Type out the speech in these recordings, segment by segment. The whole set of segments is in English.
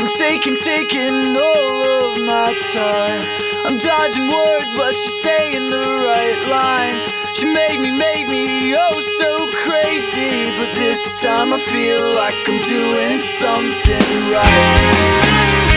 I'm taking, taking all of my time. I'm dodging words, but she's saying the right lines. She made me, made me oh so crazy. But this time I feel like I'm doing something right.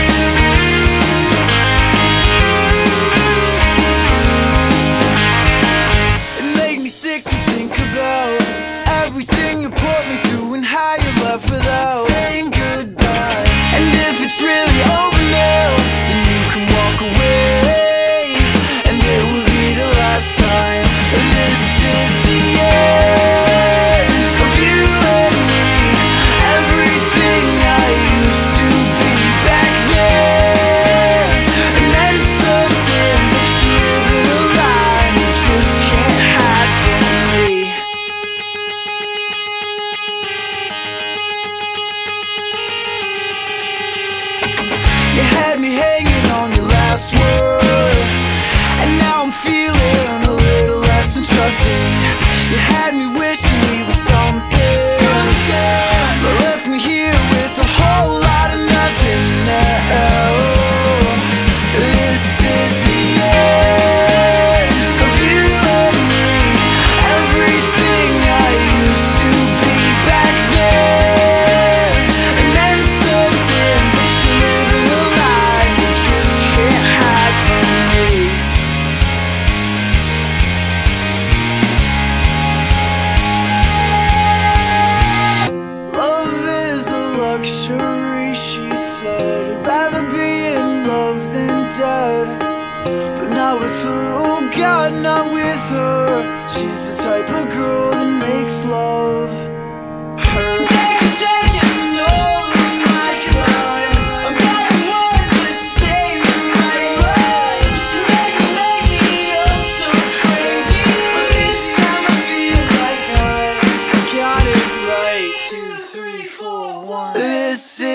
You had me hanging on your last word. And now I'm feeling a little less trusting You had me wishing But now it's her, oh God, not with her. She's the type of girl that makes love. Her. I'm. Two, three, four, one. This is